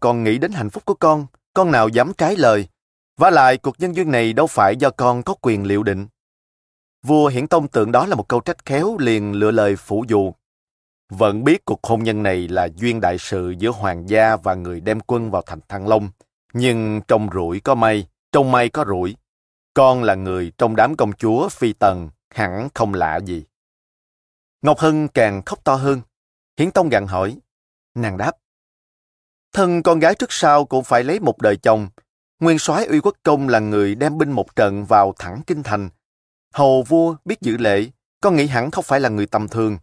còn nghĩ đến hạnh phúc của con, con nào dám trái lời. Và lại cuộc nhân duyên này đâu phải do con có quyền liệu định. Vua Hiển Tông tưởng đó là một câu trách khéo liền lựa lời phủ dụ. Vẫn biết cuộc hôn nhân này là duyên đại sự giữa hoàng gia và người đem quân vào thành Thăng Long. Nhưng trong rủi có may, trong may có rủi. Con là người trong đám công chúa phi tần, hẳn không lạ gì. Ngọc Hân càng khóc to hơn. Hiển Tông gặn hỏi. Nàng đáp. Thân con gái trước sau cũng phải lấy một đời chồng. Nguyên soái uy quốc công là người đem binh một trận vào thẳng kinh thành. Hầu vua biết giữ lệ, con nghĩ hẳn không phải là người tầm thường.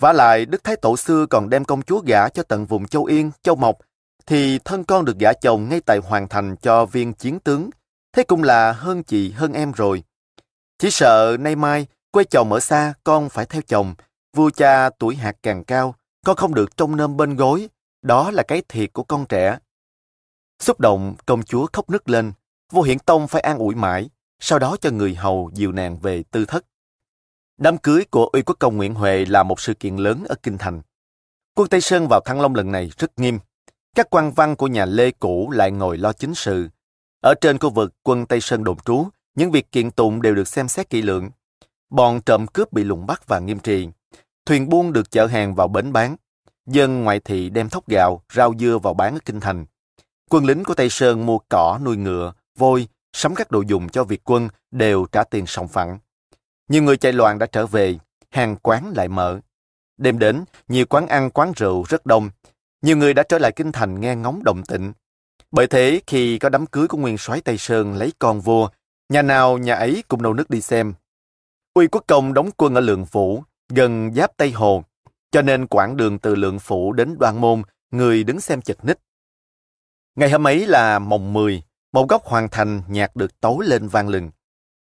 Vả lại, Đức Thái Tổ xưa còn đem công chúa gả cho tận vùng Châu Yên, Châu Mộc, thì thân con được gả chồng ngay tại Hoàng Thành cho viên chiến tướng. Thế cũng là hơn chị, hơn em rồi. Chỉ sợ nay mai, quê chồng ở xa, con phải theo chồng. Vua cha tuổi hạt càng cao, con không được trông nơm bên gối. Đó là cái thiệt của con trẻ. Xúc động, công chúa khóc nức lên. vô Hiển Tông phải an ủi mãi, sau đó cho người hầu dìu nàng về tư thất. Đám cưới của uy quốc công Nguyễn Huệ là một sự kiện lớn ở Kinh Thành. Quân Tây Sơn vào Thăng Long lần này rất nghiêm. Các quan văn của nhà Lê cũ lại ngồi lo chính sự. Ở trên khu vực quân Tây Sơn đồn trú, những việc kiện tụng đều được xem xét kỹ lưỡng. Bọn trộm cướp bị lùng bắt và nghiêm trị. Thuyền buôn được chở hàng vào bến bán. Dân ngoại thị đem thóc gạo, rau dưa vào bán ở Kinh Thành. Quân lính của Tây Sơn mua cỏ, nuôi ngựa, vôi, sắm các đồ dùng cho việc quân đều trả tiền sòng phẳng. Nhiều người chạy loạn đã trở về, hàng quán lại mở. Đêm đến, nhiều quán ăn, quán rượu rất đông. Nhiều người đã trở lại kinh thành nghe ngóng động tĩnh. Bởi thế, khi có đám cưới của nguyên soái Tây Sơn lấy con vua, nhà nào nhà ấy cũng nâu nước đi xem. Uy Quốc Công đóng quân ở Lượng Phủ, gần giáp Tây Hồ, cho nên quãng đường từ Lượng Phủ đến Đoan Môn, người đứng xem chật ních. Ngày hôm ấy là mồng 10, một góc hoàn thành nhạc được tấu lên vang lừng.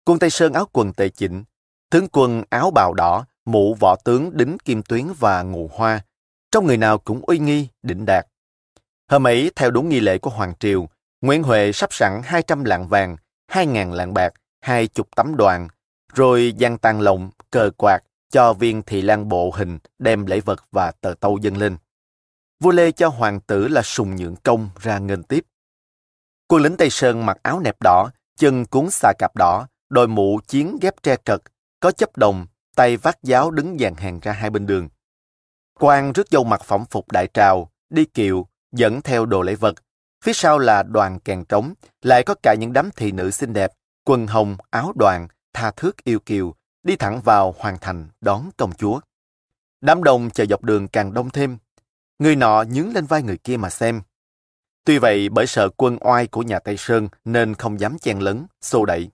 Quân Tây Sơn áo quần tề chỉnh, tướng quân áo bào đỏ, mũ võ tướng đính kim tuyến và ngụ hoa, trong người nào cũng uy nghi, định đạt. Hôm ấy, theo đúng nghi lễ của Hoàng Triều, Nguyễn Huệ sắp sẵn 200 lạng vàng, 2.000 lạng bạc, hai chục tấm đoàn, rồi giăng tàn lồng, cờ quạt, cho viên thị lan bộ hình đem lễ vật và tờ tâu dâng lên. Vua Lê cho hoàng tử là sùng nhượng công ra nghênh tiếp. Quân lính Tây Sơn mặc áo nẹp đỏ, chân cuốn xà cạp đỏ, đội mũ chiến ghép tre trật, có chấp đồng, tay vác giáo đứng dàn hàng ra hai bên đường. Quan rước dâu mặc phẩm phục đại trào, đi kiệu, dẫn theo đồ lễ vật. Phía sau là đoàn kèn trống, lại có cả những đám thị nữ xinh đẹp, quần hồng, áo đoàn, tha thước yêu kiều, đi thẳng vào hoàng thành đón công chúa. Đám đông chờ dọc đường càng đông thêm. Người nọ nhướng lên vai người kia mà xem. Tuy vậy bởi sợ quân oai của nhà Tây Sơn nên không dám chen lấn, xô đẩy.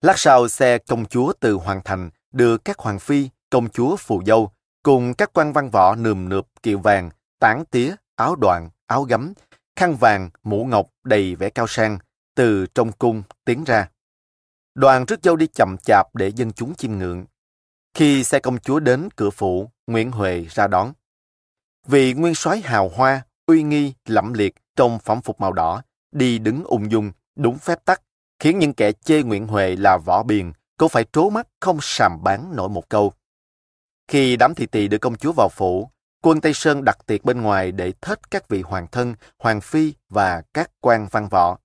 Lát sau xe công chúa từ Hoàng Thành đưa các hoàng phi, công chúa phù dâu cùng các quan văn võ nườm nượp kiệu vàng, tán tía, áo đoạn, áo gấm, khăn vàng, mũ ngọc đầy vẻ cao sang từ trong cung tiến ra. Đoàn rước dâu đi chậm chạp để dân chúng chiêm ngưỡng. Khi xe công chúa đến cửa phủ, Nguyễn Huệ ra đón. Vị nguyên soái hào hoa, uy nghi, lẫm liệt trong phẩm phục màu đỏ, đi đứng ung dung, đúng phép tắc, khiến những kẻ chê Nguyễn Huệ là võ biền, cô phải trố mắt không sàm bán nổi một câu. Khi đám thị tỳ đưa công chúa vào phủ, quân Tây Sơn đặt tiệc bên ngoài để thết các vị hoàng thân, hoàng phi và các quan văn võ.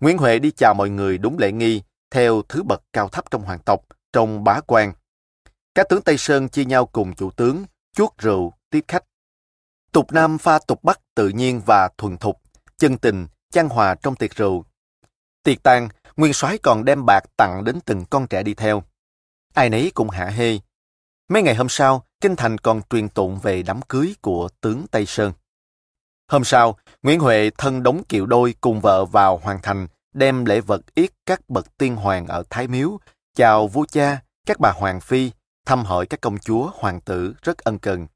Nguyễn Huệ đi chào mọi người đúng lễ nghi, theo thứ bậc cao thấp trong hoàng tộc, trong bá quan. Các tướng Tây Sơn chia nhau cùng chủ tướng, chuốt rượu, tiếp khách. Tục Nam pha tục Bắc tự nhiên và thuần thục, chân tình, chan hòa trong tiệc rượu. Tiệc tàn, nguyên soái còn đem bạc tặng đến từng con trẻ đi theo. Ai nấy cũng hạ hê. Mấy ngày hôm sau, Kinh Thành còn truyền tụng về đám cưới của tướng Tây Sơn. Hôm sau, Nguyễn Huệ thân đóng kiệu đôi cùng vợ vào Hoàng Thành, đem lễ vật yết các bậc tiên hoàng ở Thái Miếu, chào vua cha, các bà hoàng phi, thăm hỏi các công chúa, hoàng tử rất ân cần.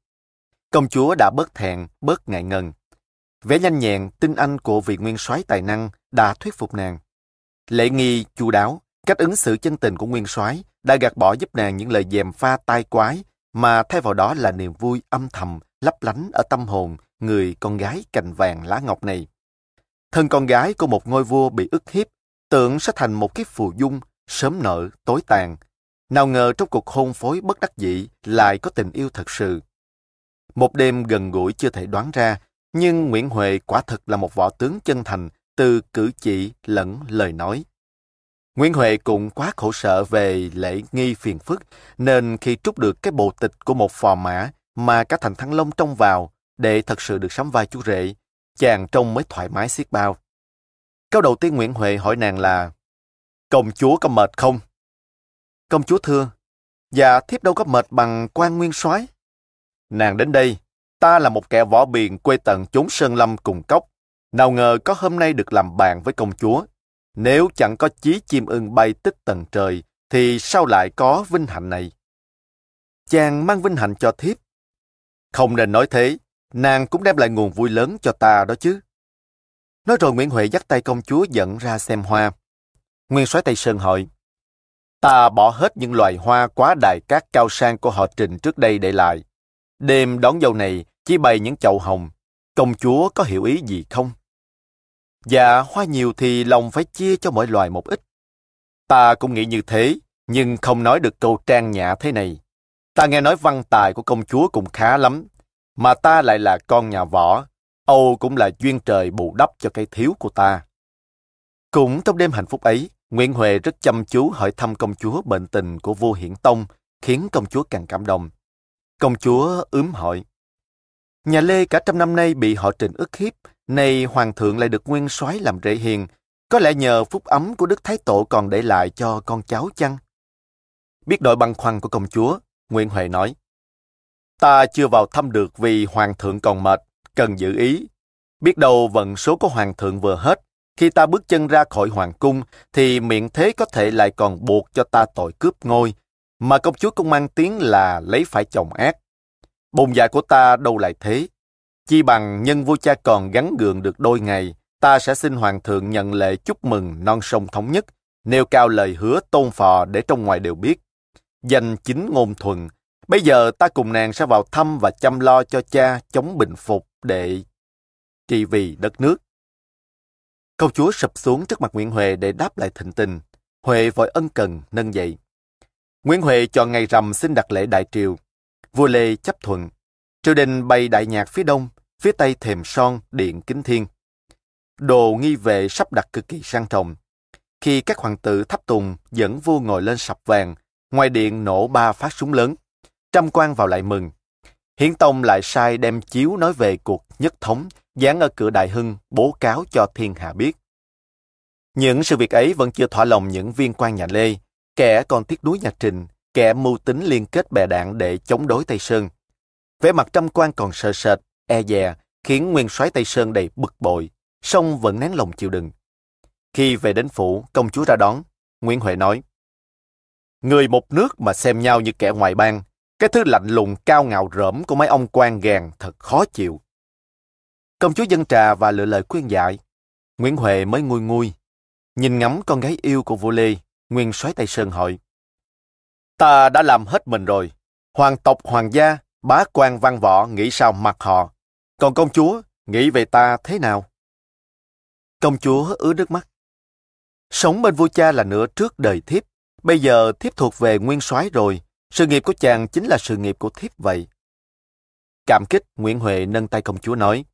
Công chúa đã bớt thẹn, bớt ngại ngần. Vẻ nhanh nhẹn, tinh anh của vị nguyên soái tài năng đã thuyết phục nàng. Lễ nghi, chu đáo, cách ứng xử chân tình của nguyên soái đã gạt bỏ giúp nàng những lời dèm pha tai quái, mà thay vào đó là niềm vui âm thầm, lấp lánh ở tâm hồn người con gái cành vàng lá ngọc này. Thân con gái của một ngôi vua bị ức hiếp, tưởng sẽ thành một kiếp phù dung, sớm nở, tối tàn. Nào ngờ trong cuộc hôn phối bất đắc dĩ lại có tình yêu thật sự. Một đêm gần gũi chưa thể đoán ra, Nhưng Nguyễn Huệ quả thật là một võ tướng chân thành từ cử chỉ lẫn lời nói. Nguyễn Huệ cũng quá khổ sợ về lễ nghi phiền phức, nên khi trút được cái bộ tịch của một phò mã mà cả thành Thăng Long trông vào để thật sự được sắm vai chú rể, chàng trông mới thoải mái xiết bao. Câu đầu tiên Nguyễn Huệ hỏi nàng là Công chúa có mệt không? Công chúa thưa Dạ thiếp đâu có mệt bằng quan nguyên soái Nàng đến đây Ta là một kẻ võ biền quê tận chốn sơn lâm cùng cốc. Nào ngờ có hôm nay được làm bạn với công chúa. Nếu chẳng có chí chim ưng bay tích tầng trời, thì sao lại có vinh hạnh này? Chàng mang vinh hạnh cho thiếp. Không nên nói thế, nàng cũng đem lại nguồn vui lớn cho ta đó chứ. Nói rồi Nguyễn Huệ dắt tay công chúa dẫn ra xem hoa. Nguyên soái Tây Sơn hỏi, Ta bỏ hết những loài hoa quá đài cát cao sang của họ trình trước đây để lại. Đêm đón dâu này chỉ bày những chậu hồng. Công chúa có hiểu ý gì không? Dạ, hoa nhiều thì lòng phải chia cho mỗi loài một ít. Ta cũng nghĩ như thế, nhưng không nói được câu trang nhã thế này. Ta nghe nói văn tài của công chúa cũng khá lắm, mà ta lại là con nhà võ. Âu cũng là duyên trời bù đắp cho cái thiếu của ta. Cũng trong đêm hạnh phúc ấy, Nguyễn Huệ rất chăm chú hỏi thăm công chúa bệnh tình của vua Hiển Tông, khiến công chúa càng cảm động. Công chúa ướm hỏi. Nhà Lê cả trăm năm nay bị họ trình ức hiếp, nay hoàng thượng lại được nguyên soái làm rễ hiền. Có lẽ nhờ phúc ấm của Đức Thái Tổ còn để lại cho con cháu chăng? Biết đội băn khoăn của công chúa, Nguyễn Huệ nói. Ta chưa vào thăm được vì hoàng thượng còn mệt, cần giữ ý. Biết đâu vận số của hoàng thượng vừa hết, khi ta bước chân ra khỏi hoàng cung, thì miệng thế có thể lại còn buộc cho ta tội cướp ngôi, mà công chúa cũng mang tiếng là lấy phải chồng ác. Bồn dạ của ta đâu lại thế. Chi bằng nhân vua cha còn gắn gượng được đôi ngày, ta sẽ xin hoàng thượng nhận lệ chúc mừng non sông thống nhất, nêu cao lời hứa tôn phò để trong ngoài đều biết. Danh chính ngôn thuần, bây giờ ta cùng nàng sẽ vào thăm và chăm lo cho cha chống bình phục để trị vì đất nước. Công chúa sập xuống trước mặt Nguyễn Huệ để đáp lại thịnh tình. Huệ vội ân cần nâng dậy. Nguyễn Huệ chọn ngày rằm xin đặt lễ đại triều. Vua Lê chấp thuận. Triều đình bày đại nhạc phía đông, phía tây thềm son, điện kính thiên. Đồ nghi vệ sắp đặt cực kỳ sang trọng. Khi các hoàng tử thắp tùng dẫn vua ngồi lên sập vàng, ngoài điện nổ ba phát súng lớn. Trăm quan vào lại mừng. Hiến Tông lại sai đem chiếu nói về cuộc nhất thống, dán ở cửa Đại Hưng, bố cáo cho thiên hạ biết. Những sự việc ấy vẫn chưa thỏa lòng những viên quan nhà Lê, kẻ còn tiếc đuối nhà Trình, kẻ mưu tính liên kết bè đảng để chống đối Tây Sơn. Vẻ mặt trăm quan còn sợ sệt, e dè, khiến nguyên soái Tây Sơn đầy bực bội, song vẫn nén lòng chịu đựng. Khi về đến phủ, công chúa ra đón, Nguyễn Huệ nói, Người một nước mà xem nhau như kẻ ngoại bang, cái thứ lạnh lùng cao ngạo rỡm của mấy ông quan gàng thật khó chịu. Công chúa dân trà và lựa lời khuyên dạy. Nguyễn Huệ mới nguôi nguôi. Nhìn ngắm con gái yêu của vua Lê, nguyên soái tay Sơn hỏi. Ta đã làm hết mình rồi. Hoàng tộc hoàng gia, bá quan văn võ nghĩ sao mặc họ. Còn công chúa, nghĩ về ta thế nào? Công chúa ứa nước mắt. Sống bên vua cha là nửa trước đời thiếp. Bây giờ thiếp thuộc về nguyên soái rồi. Sự nghiệp của chàng chính là sự nghiệp của thiếp vậy. Cảm kích, Nguyễn Huệ nâng tay công chúa nói.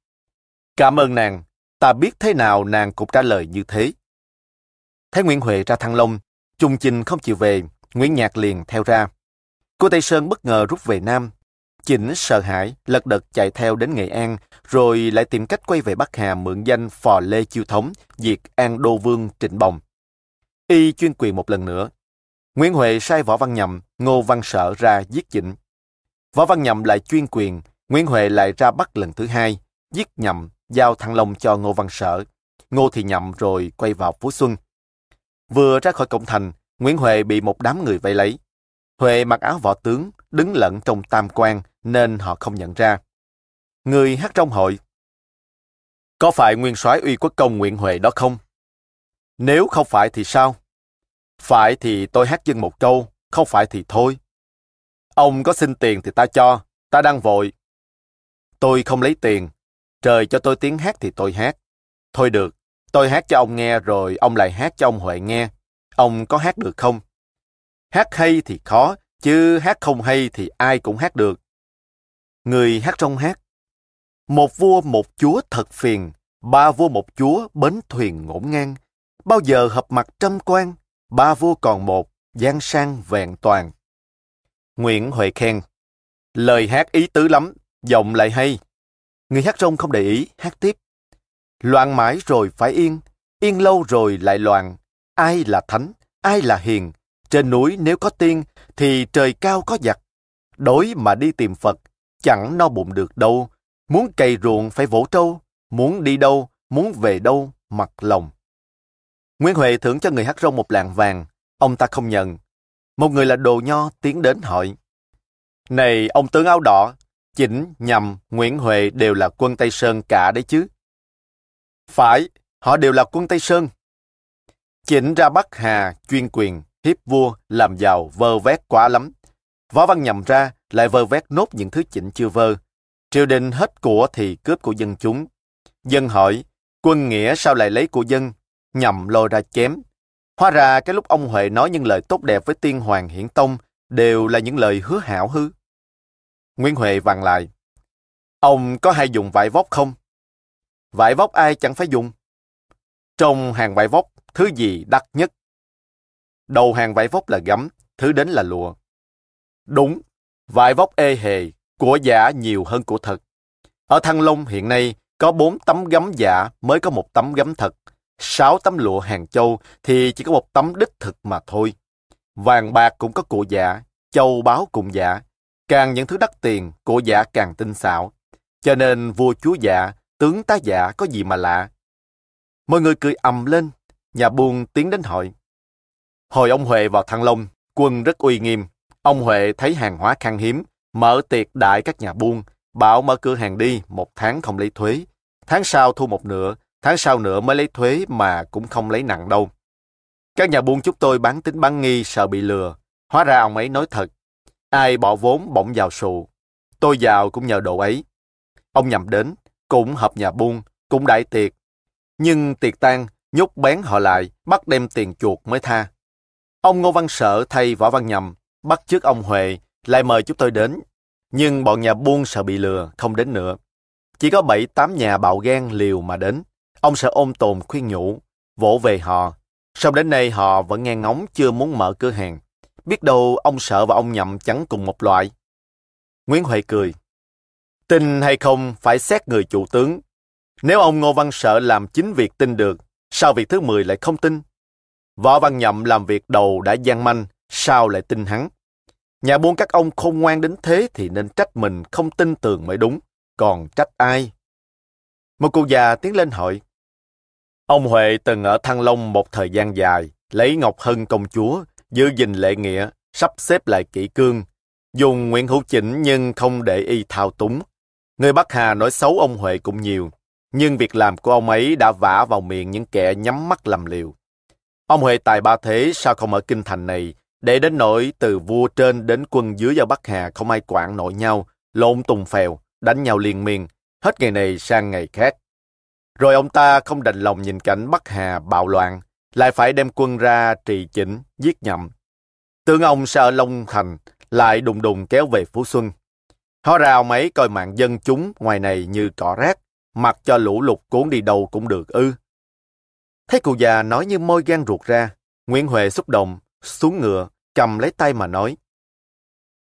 Cảm ơn nàng, ta biết thế nào nàng cũng trả lời như thế. Thấy Nguyễn Huệ ra Thăng Long, Trung Chinh không chịu về, Nguyễn Nhạc liền theo ra. Cô Tây Sơn bất ngờ rút về Nam. Chỉnh sợ hãi, lật đật chạy theo đến Nghệ An, rồi lại tìm cách quay về Bắc Hà mượn danh Phò Lê Chiêu Thống, diệt An Đô Vương Trịnh Bồng. Y chuyên quyền một lần nữa. Nguyễn Huệ sai Võ Văn Nhậm, Ngô Văn Sợ ra giết Chỉnh. Võ Văn Nhậm lại chuyên quyền, Nguyễn Huệ lại ra bắt lần thứ hai, giết Nhậm, giao Thăng Long cho Ngô Văn Sợ. Ngô thì Nhậm rồi quay vào Phú Xuân. Vừa ra khỏi cổng thành, Nguyễn Huệ bị một đám người vây lấy. Huệ mặc áo võ tướng, đứng lẫn trong tam quan nên họ không nhận ra. Người hát trong hội. Có phải nguyên soái uy quốc công Nguyễn Huệ đó không? Nếu không phải thì sao? Phải thì tôi hát dân một câu, không phải thì thôi. Ông có xin tiền thì ta cho, ta đang vội. Tôi không lấy tiền, trời cho tôi tiếng hát thì tôi hát. Thôi được, tôi hát cho ông nghe rồi ông lại hát cho ông Huệ nghe. Ông có hát được không? Hát hay thì khó, chứ hát không hay thì ai cũng hát được. Người hát trong hát. Một vua một chúa thật phiền, ba vua một chúa bến thuyền ngổn ngang. Bao giờ hợp mặt trăm quan, ba vua còn một, gian sang vẹn toàn. Nguyễn Huệ khen, lời hát ý tứ lắm, giọng lại hay. Người hát rong không để ý, hát tiếp. Loạn mãi rồi phải yên, yên lâu rồi lại loạn. Ai là thánh, ai là hiền? Trên núi nếu có tiên, thì trời cao có giặc. Đối mà đi tìm Phật, chẳng no bụng được đâu. Muốn cày ruộng phải vỗ trâu, muốn đi đâu, muốn về đâu, mặc lòng. Nguyễn Huệ thưởng cho người hát rong một lạng vàng, ông ta không nhận. Một người là đồ nho tiến đến hỏi. Này ông tướng áo đỏ, Chỉnh, Nhầm, Nguyễn Huệ đều là quân Tây Sơn cả đấy chứ. Phải, họ đều là quân Tây Sơn. Chỉnh ra Bắc Hà, chuyên quyền, hiếp vua, làm giàu, vơ vét quá lắm. Võ Văn Nhầm ra, lại vơ vét nốt những thứ chỉnh chưa vơ. Triều đình hết của thì cướp của dân chúng. Dân hỏi, quân nghĩa sao lại lấy của dân? Nhầm lôi ra chém. Hóa ra cái lúc ông Huệ nói những lời tốt đẹp với tiên hoàng hiển tông đều là những lời hứa hảo hư. Nguyễn Huệ vặn lại. Ông có hay dùng vải vóc không? Vải vóc ai chẳng phải dùng. Trong hàng vải vóc, thứ gì đắt nhất? Đầu hàng vải vóc là gấm, thứ đến là lụa. Đúng, vải vóc ê hề, của giả nhiều hơn của thật. Ở Thăng Long hiện nay có bốn tấm gấm giả mới có một tấm gấm thật sáu tấm lụa hàng châu thì chỉ có một tấm đích thực mà thôi. Vàng bạc cũng có cụ giả, châu báu cũng giả. Càng những thứ đắt tiền, cụ giả càng tinh xảo. Cho nên vua chúa giả, tướng tá giả có gì mà lạ. Mọi người cười ầm lên, nhà buôn tiến đến hỏi. Hồi ông Huệ vào Thăng Long, quân rất uy nghiêm. Ông Huệ thấy hàng hóa khan hiếm, mở tiệc đại các nhà buôn, bảo mở cửa hàng đi, một tháng không lấy thuế. Tháng sau thu một nửa, tháng sau nữa mới lấy thuế mà cũng không lấy nặng đâu. Các nhà buôn chúc tôi bán tính bán nghi sợ bị lừa. Hóa ra ông ấy nói thật. Ai bỏ vốn bỗng vào sụ. Tôi giàu cũng nhờ độ ấy. Ông nhầm đến, cũng hợp nhà buôn, cũng đại tiệc. Nhưng tiệc tan, nhúc bén họ lại, bắt đem tiền chuột mới tha. Ông Ngô Văn Sở thay Võ Văn Nhầm, bắt trước ông Huệ, lại mời chúng tôi đến. Nhưng bọn nhà buôn sợ bị lừa, không đến nữa. Chỉ có bảy tám nhà bạo gan liều mà đến. Ông sợ ôm tồn khuyên nhủ, vỗ về họ. Sau đến nay họ vẫn nghe ngóng chưa muốn mở cửa hàng. Biết đâu ông sợ và ông nhậm chẳng cùng một loại. Nguyễn Huệ cười. Tin hay không phải xét người chủ tướng. Nếu ông Ngô Văn Sợ làm chính việc tin được, sao việc thứ 10 lại không tin? Võ Văn Nhậm làm việc đầu đã gian manh, sao lại tin hắn? Nhà buôn các ông khôn ngoan đến thế thì nên trách mình không tin tưởng mới đúng, còn trách ai? Một cụ già tiến lên hỏi. Ông Huệ từng ở Thăng Long một thời gian dài, lấy Ngọc Hân công chúa, giữ gìn lệ nghĩa, sắp xếp lại kỹ cương, dùng Nguyễn Hữu Chỉnh nhưng không để y thao túng. Người Bắc Hà nói xấu ông Huệ cũng nhiều, nhưng việc làm của ông ấy đã vả vào miệng những kẻ nhắm mắt làm liều. Ông Huệ tài ba thế sao không ở kinh thành này, để đến nỗi từ vua trên đến quân dưới ở Bắc Hà không ai quản nổi nhau, lộn tùng phèo, đánh nhau liên miên, hết ngày này sang ngày khác. Rồi ông ta không đành lòng nhìn cảnh Bắc Hà bạo loạn, lại phải đem quân ra trì chỉnh, giết nhậm. Tướng ông sợ Long Thành, lại đùng đùng kéo về Phú Xuân. họ rào mấy coi mạng dân chúng ngoài này như cỏ rác, mặc cho lũ lụt cuốn đi đâu cũng được ư. Thấy cụ già nói như môi gan ruột ra, Nguyễn Huệ xúc động, xuống ngựa, cầm lấy tay mà nói.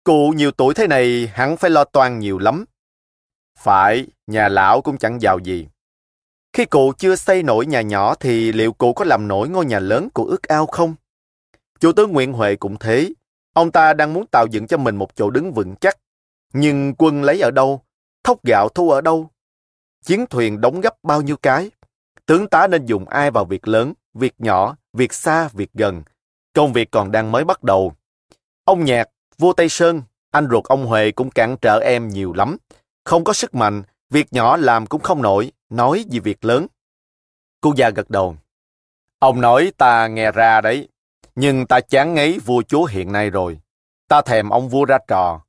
Cụ nhiều tuổi thế này hẳn phải lo toan nhiều lắm. Phải, nhà lão cũng chẳng giàu gì. Khi cụ chưa xây nổi nhà nhỏ thì liệu cụ có làm nổi ngôi nhà lớn của ước ao không? Chủ tướng Nguyễn Huệ cũng thế. Ông ta đang muốn tạo dựng cho mình một chỗ đứng vững chắc. Nhưng quân lấy ở đâu? Thóc gạo thu ở đâu? Chiến thuyền đóng gấp bao nhiêu cái? Tướng tá nên dùng ai vào việc lớn, việc nhỏ, việc xa, việc gần. Công việc còn đang mới bắt đầu. Ông Nhạc, vua Tây Sơn, anh ruột ông Huệ cũng cản trở em nhiều lắm. Không có sức mạnh, việc nhỏ làm cũng không nổi, nói gì việc lớn. Cô già gật đầu. Ông nói ta nghe ra đấy, nhưng ta chán ngấy vua chúa hiện nay rồi. Ta thèm ông vua ra trò.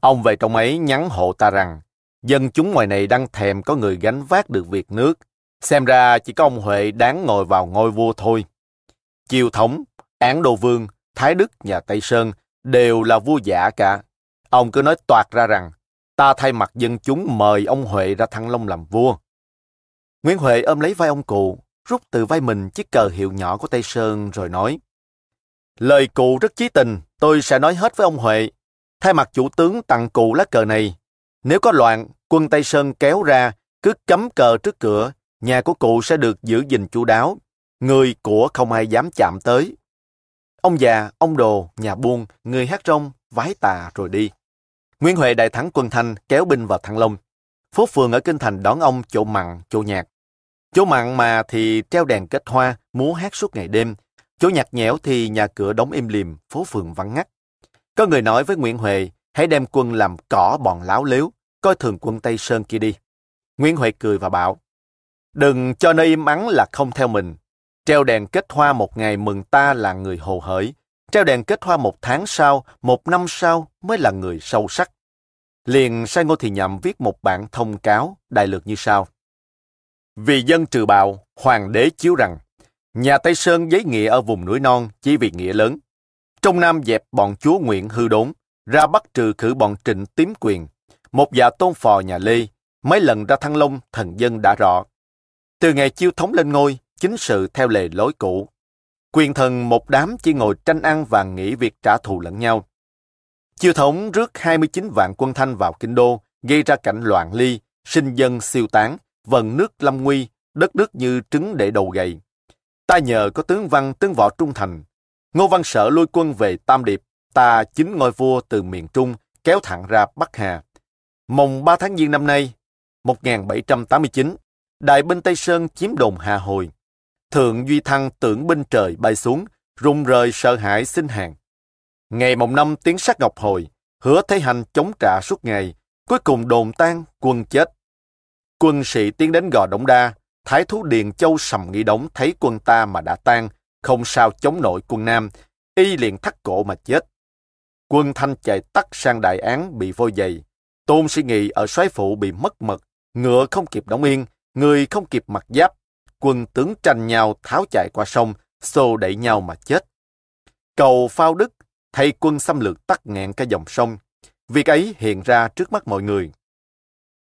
Ông về trong ấy nhắn hộ ta rằng, dân chúng ngoài này đang thèm có người gánh vác được việc nước. Xem ra chỉ có ông Huệ đáng ngồi vào ngôi vua thôi. Chiêu thống, án đô vương, thái đức nhà Tây Sơn đều là vua giả cả. Ông cứ nói toạt ra rằng, Ta thay mặt dân chúng mời ông Huệ ra Thăng Long làm vua. Nguyễn Huệ ôm lấy vai ông cụ, rút từ vai mình chiếc cờ hiệu nhỏ của Tây Sơn rồi nói. Lời cụ rất chí tình, tôi sẽ nói hết với ông Huệ. Thay mặt chủ tướng tặng cụ lá cờ này. Nếu có loạn, quân Tây Sơn kéo ra, cứ cấm cờ trước cửa, nhà của cụ sẽ được giữ gìn chu đáo. Người của không ai dám chạm tới. Ông già, ông đồ, nhà buôn, người hát rong, vái tà rồi đi. Nguyễn Huệ đại thắng quân Thanh kéo binh vào Thăng Long. Phố phường ở Kinh Thành đón ông chỗ mặn, chỗ nhạc. Chỗ mặn mà thì treo đèn kết hoa, múa hát suốt ngày đêm. Chỗ nhạt nhẽo thì nhà cửa đóng im lìm, phố phường vắng ngắt. Có người nói với Nguyễn Huệ, hãy đem quân làm cỏ bọn láo lếu, coi thường quân Tây Sơn kia đi. Nguyễn Huệ cười và bảo, đừng cho nơi im ắng là không theo mình. Treo đèn kết hoa một ngày mừng ta là người hồ hởi, treo đèn kết hoa một tháng sau, một năm sau mới là người sâu sắc. Liền sai Ngô Thị Nhậm viết một bản thông cáo, đại lược như sau. Vì dân trừ bạo, hoàng đế chiếu rằng, nhà Tây Sơn giấy nghĩa ở vùng núi non chỉ vì nghĩa lớn. Trong Nam dẹp bọn chúa Nguyễn hư đốn, ra bắt trừ khử bọn trịnh tím quyền. Một dạ tôn phò nhà Lê, mấy lần ra Thăng Long thần dân đã rõ. Từ ngày chiêu thống lên ngôi, chính sự theo lề lối cũ. Quyền thần một đám chỉ ngồi tranh ăn và nghĩ việc trả thù lẫn nhau. Chiêu thống rước 29 vạn quân thanh vào kinh đô, gây ra cảnh loạn ly, sinh dân siêu tán, vần nước lâm nguy, đất nước như trứng để đầu gầy. Ta nhờ có tướng văn tướng võ trung thành. Ngô Văn Sở lôi quân về Tam Điệp, ta chính ngôi vua từ miền Trung, kéo thẳng ra Bắc Hà. Mồng 3 tháng Giêng năm nay, 1789, đại binh Tây Sơn chiếm đồn Hà Hồi. Thượng Duy Thăng tưởng binh trời bay xuống, rung rời sợ hãi xin hàng. Ngày mồng năm tiếng sát ngọc hồi, hứa thế hành chống trả suốt ngày, cuối cùng đồn tan, quân chết. Quân sĩ tiến đến gò đống đa, Thái thú Điền Châu sầm nghĩ đống thấy quân ta mà đã tan, không sao chống nổi quân Nam, y liền thắt cổ mà chết. Quân Thanh chạy tắt sang đại án bị vôi dày. Tôn sĩ nghị ở xoáy phụ bị mất mật, ngựa không kịp đóng yên, người không kịp mặc giáp. Quân tướng tranh nhau tháo chạy qua sông, xô đẩy nhau mà chết. Cầu Phao Đức thay quân xâm lược tắt nghẹn cả dòng sông. Việc ấy hiện ra trước mắt mọi người.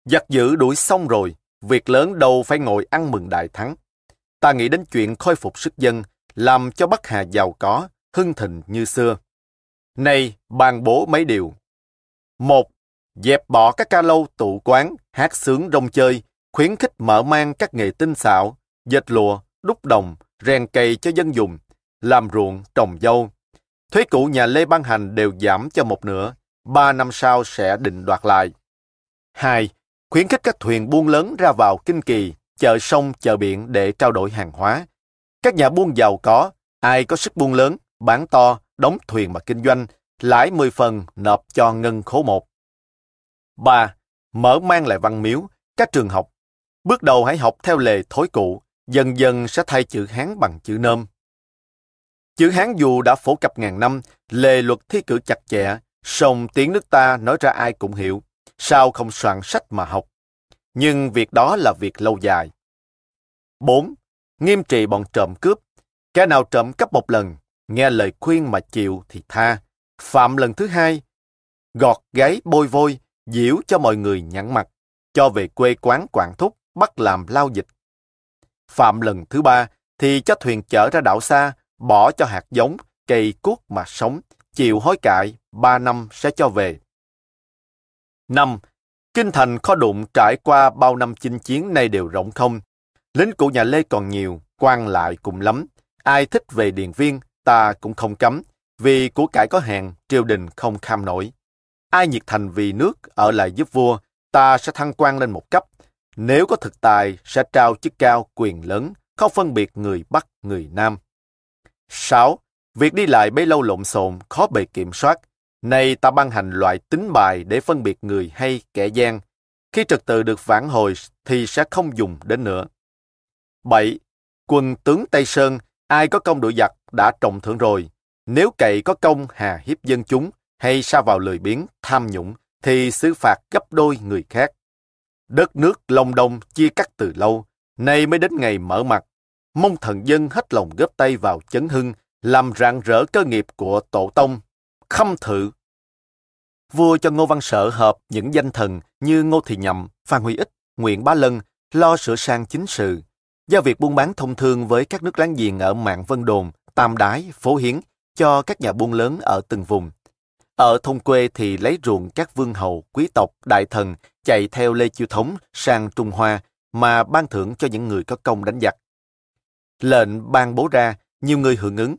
Giặc dữ đuổi xong rồi, việc lớn đâu phải ngồi ăn mừng đại thắng. Ta nghĩ đến chuyện khôi phục sức dân, làm cho Bắc Hà giàu có, hưng thịnh như xưa. Nay, ban bố mấy điều. Một, dẹp bỏ các ca lâu tụ quán, hát sướng rong chơi, khuyến khích mở mang các nghề tinh xạo, dệt lụa, đúc đồng, rèn cây cho dân dùng, làm ruộng, trồng dâu. Thuế cũ nhà Lê ban hành đều giảm cho một nửa, ba năm sau sẽ định đoạt lại. Hai, khuyến khích các thuyền buôn lớn ra vào kinh kỳ, chợ sông, chợ biển để trao đổi hàng hóa. Các nhà buôn giàu có, ai có sức buôn lớn, bán to, đóng thuyền mà kinh doanh, lãi 10 phần nộp cho ngân khố một. 3. Mở mang lại văn miếu, các trường học. Bước đầu hãy học theo lề thối cụ, dần dần sẽ thay chữ Hán bằng chữ Nôm. Chữ Hán dù đã phổ cập ngàn năm, lề luật thi cử chặt chẽ, song tiếng nước ta nói ra ai cũng hiểu, sao không soạn sách mà học. Nhưng việc đó là việc lâu dài. 4. Nghiêm trị bọn trộm cướp. Kẻ nào trộm cắp một lần, nghe lời khuyên mà chịu thì tha. Phạm lần thứ hai, gọt gáy bôi vôi, diễu cho mọi người nhẵn mặt, cho về quê quán quản thúc, bắt làm lao dịch. Phạm lần thứ ba thì cho thuyền chở ra đảo xa, bỏ cho hạt giống, cây cuốc mà sống, chịu hối cải, ba năm sẽ cho về. năm Kinh thành kho đụng trải qua bao năm chinh chiến nay đều rộng không. Lính của nhà Lê còn nhiều, quan lại cũng lắm. Ai thích về điện viên, ta cũng không cấm, vì của cải có hàng, triều đình không kham nổi. Ai nhiệt thành vì nước, ở lại giúp vua, ta sẽ thăng quan lên một cấp. Nếu có thực tài, sẽ trao chức cao, quyền lớn, không phân biệt người Bắc, người Nam. 6. Việc đi lại bấy lâu lộn xộn, khó bề kiểm soát. Nay ta ban hành loại tính bài để phân biệt người hay kẻ gian. Khi trật tự được vãn hồi thì sẽ không dùng đến nữa. 7. Quân tướng Tây Sơn, ai có công đuổi giặc đã trọng thưởng rồi. Nếu cậy có công hà hiếp dân chúng hay sa vào lười biếng, tham nhũng, thì xử phạt gấp đôi người khác. Đất nước Long Đông chia cắt từ lâu, nay mới đến ngày mở mặt. Mong thần dân hết lòng góp tay vào chấn hưng, làm rạng rỡ cơ nghiệp của tổ tông, khâm thự. vua cho Ngô Văn Sở hợp những danh thần như Ngô Thị Nhậm, Phan Huy Ích, Nguyễn Bá Lân lo sửa sang chính sự. Giao việc buôn bán thông thương với các nước láng giềng ở mạng Vân Đồn, Tam Đái, Phố Hiến cho các nhà buôn lớn ở từng vùng. Ở thôn quê thì lấy ruộng các vương hầu, quý tộc, đại thần chạy theo Lê Chiêu Thống sang Trung Hoa mà ban thưởng cho những người có công đánh giặc. Lệnh ban bố ra, nhiều người hưởng ứng.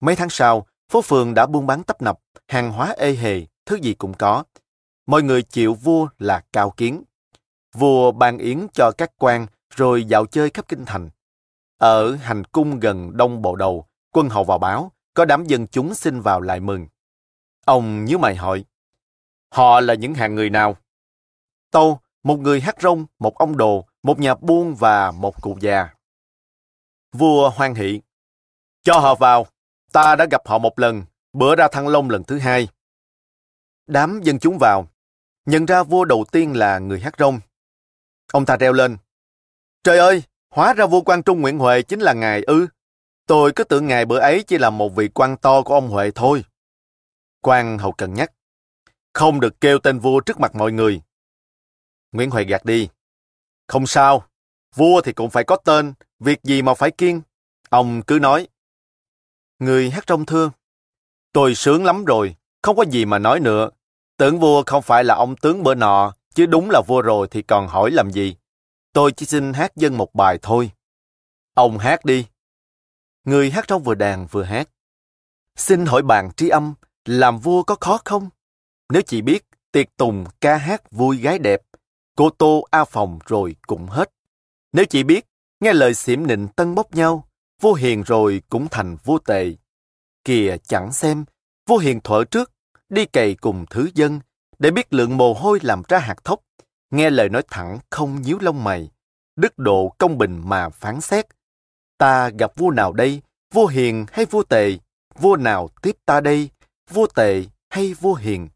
Mấy tháng sau, phố phường đã buôn bán tấp nập, hàng hóa ê hề, thứ gì cũng có. Mọi người chịu vua là cao kiến. Vua ban yến cho các quan rồi dạo chơi khắp kinh thành. Ở hành cung gần đông bộ đầu, quân hầu vào báo, có đám dân chúng xin vào lại mừng. Ông nhíu mày hỏi, họ là những hàng người nào? Tâu, một người hát rong, một ông đồ, một nhà buôn và một cụ già. Vua hoan hỷ. Cho họ vào, ta đã gặp họ một lần, bữa ra Thăng Long lần thứ hai. Đám dân chúng vào, nhận ra vua đầu tiên là người hát rong. Ông ta reo lên. Trời ơi, hóa ra vua quan Trung Nguyễn Huệ chính là ngài ư. Tôi cứ tưởng ngài bữa ấy chỉ là một vị quan to của ông Huệ thôi. Quan hầu cần nhắc. Không được kêu tên vua trước mặt mọi người. Nguyễn Huệ gạt đi. Không sao, vua thì cũng phải có tên, việc gì mà phải kiên. Ông cứ nói. Người hát trong thương. Tôi sướng lắm rồi, không có gì mà nói nữa. Tưởng vua không phải là ông tướng bữa nọ, chứ đúng là vua rồi thì còn hỏi làm gì. Tôi chỉ xin hát dân một bài thôi. Ông hát đi. Người hát trong vừa đàn vừa hát. Xin hỏi bạn tri âm, làm vua có khó không? Nếu chị biết tiệc tùng ca hát vui gái đẹp, cô tô a phòng rồi cũng hết. Nếu chị biết nghe lời xỉm nịnh tân bốc nhau, vua hiền rồi cũng thành vua tệ. Kìa chẳng xem, vua hiền thuở trước, đi cày cùng thứ dân, để biết lượng mồ hôi làm ra hạt thóc, nghe lời nói thẳng không nhíu lông mày, đức độ công bình mà phán xét. Ta gặp vua nào đây, vua hiền hay vua tệ, vua nào tiếp ta đây, vua tệ hay vua hiền?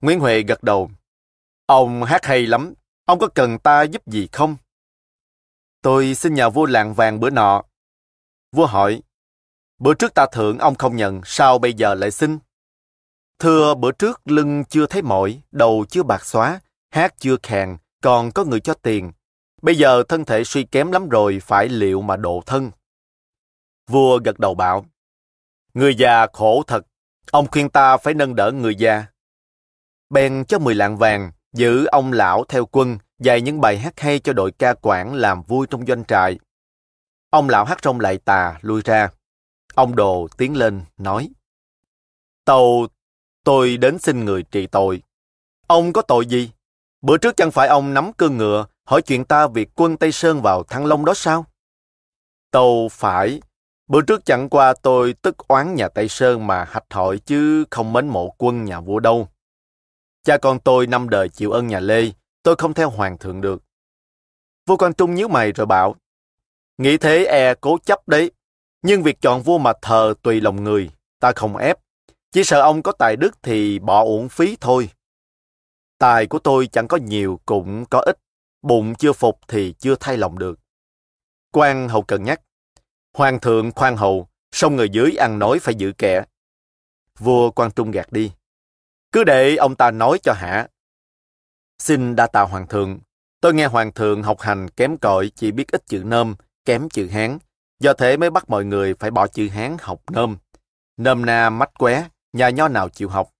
Nguyễn Huệ gật đầu. Ông hát hay lắm, ông có cần ta giúp gì không? Tôi xin nhờ vua lạng vàng bữa nọ. Vua hỏi, bữa trước ta thưởng ông không nhận, sao bây giờ lại xin? Thưa bữa trước lưng chưa thấy mỏi, đầu chưa bạc xóa, hát chưa khàn, còn có người cho tiền. Bây giờ thân thể suy kém lắm rồi, phải liệu mà độ thân. Vua gật đầu bảo, Người già khổ thật, ông khuyên ta phải nâng đỡ người già. Bèn cho mười lạng vàng, giữ ông lão theo quân, dạy những bài hát hay cho đội ca quản làm vui trong doanh trại. Ông lão hát rong lại tà, lui ra. Ông đồ tiến lên, nói. Tàu, tôi đến xin người trị tội. Ông có tội gì? Bữa trước chẳng phải ông nắm cương ngựa, hỏi chuyện ta việc quân Tây Sơn vào Thăng Long đó sao? Tàu phải. Bữa trước chẳng qua tôi tức oán nhà Tây Sơn mà hạch hỏi chứ không mến mộ quân nhà vua đâu. Cha con tôi năm đời chịu ơn nhà Lê, tôi không theo hoàng thượng được. Vua Quang Trung nhíu mày rồi bảo, nghĩ thế e cố chấp đấy, nhưng việc chọn vua mà thờ tùy lòng người, ta không ép. Chỉ sợ ông có tài đức thì bỏ uổng phí thôi. Tài của tôi chẳng có nhiều cũng có ít, bụng chưa phục thì chưa thay lòng được. Quan hầu cần nhắc, hoàng thượng khoan hậu, song người dưới ăn nói phải giữ kẻ. Vua quan trung gạt đi. Cứ để ông ta nói cho hả. Xin đa tạ hoàng thượng. Tôi nghe hoàng thượng học hành kém cỏi chỉ biết ít chữ nôm, kém chữ hán. Do thế mới bắt mọi người phải bỏ chữ hán học nôm. Nôm na mách qué, nhà nho nào chịu học.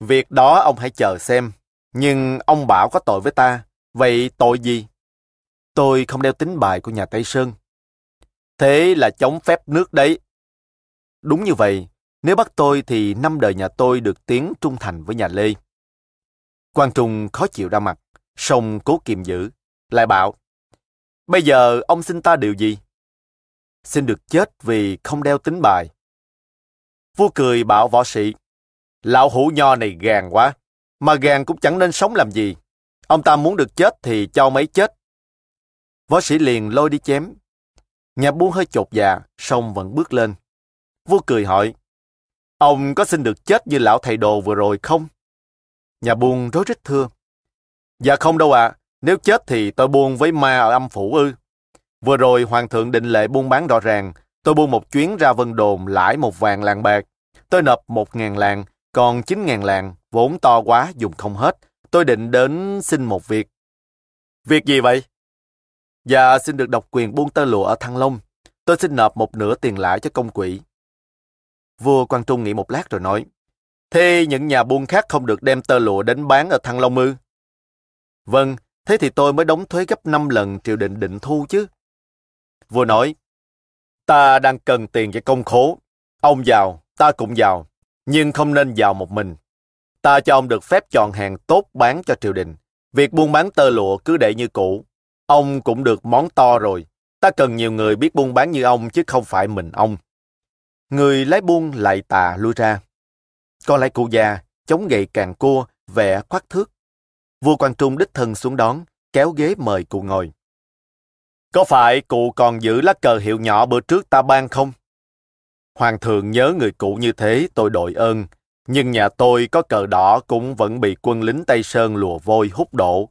Việc đó ông hãy chờ xem. Nhưng ông bảo có tội với ta. Vậy tội gì? Tôi không đeo tính bài của nhà Tây Sơn. Thế là chống phép nước đấy. Đúng như vậy, nếu bắt tôi thì năm đời nhà tôi được tiếng trung thành với nhà Lê. Quang Trung khó chịu ra mặt, song cố kiềm giữ, lại bảo, Bây giờ ông xin ta điều gì? Xin được chết vì không đeo tính bài. Vua cười bảo võ sĩ, Lão hủ nho này gàn quá, mà gàn cũng chẳng nên sống làm gì. Ông ta muốn được chết thì cho mấy chết. Võ sĩ liền lôi đi chém. Nhà buôn hơi chột dạ, song vẫn bước lên. Vua cười hỏi, Ông có xin được chết như lão thầy đồ vừa rồi không? Nhà buôn rối rít thưa. Dạ không đâu ạ, nếu chết thì tôi buôn với ma ở âm phủ ư. Vừa rồi hoàng thượng định lệ buôn bán rõ ràng, tôi buôn một chuyến ra vân đồn lãi một vàng làng bạc. Tôi nộp một ngàn làng, còn 9.000 lạng, vốn to quá dùng không hết. Tôi định đến xin một việc. Việc gì vậy? Dạ xin được độc quyền buôn tơ lụa ở Thăng Long. Tôi xin nộp một nửa tiền lãi cho công quỹ. Vua Quang Trung nghĩ một lát rồi nói. Thế những nhà buôn khác không được đem tơ lụa đến bán ở Thăng Long ư? Vâng, thế thì tôi mới đóng thuế gấp 5 lần triều đình định thu chứ. Vua nói, ta đang cần tiền cho công khố. Ông giàu, ta cũng giàu, nhưng không nên giàu một mình. Ta cho ông được phép chọn hàng tốt bán cho triều đình. Việc buôn bán tơ lụa cứ để như cũ. Ông cũng được món to rồi. Ta cần nhiều người biết buôn bán như ông chứ không phải mình ông. Người lái buôn lại tà lui ra. Còn lại cụ già, chống gậy càng cua, vẽ khoác thước. Vua Quang Trung đích thân xuống đón, kéo ghế mời cụ ngồi. Có phải cụ còn giữ lá cờ hiệu nhỏ bữa trước ta ban không? Hoàng thượng nhớ người cụ như thế tôi đội ơn. Nhưng nhà tôi có cờ đỏ cũng vẫn bị quân lính Tây Sơn lùa vôi hút đổ.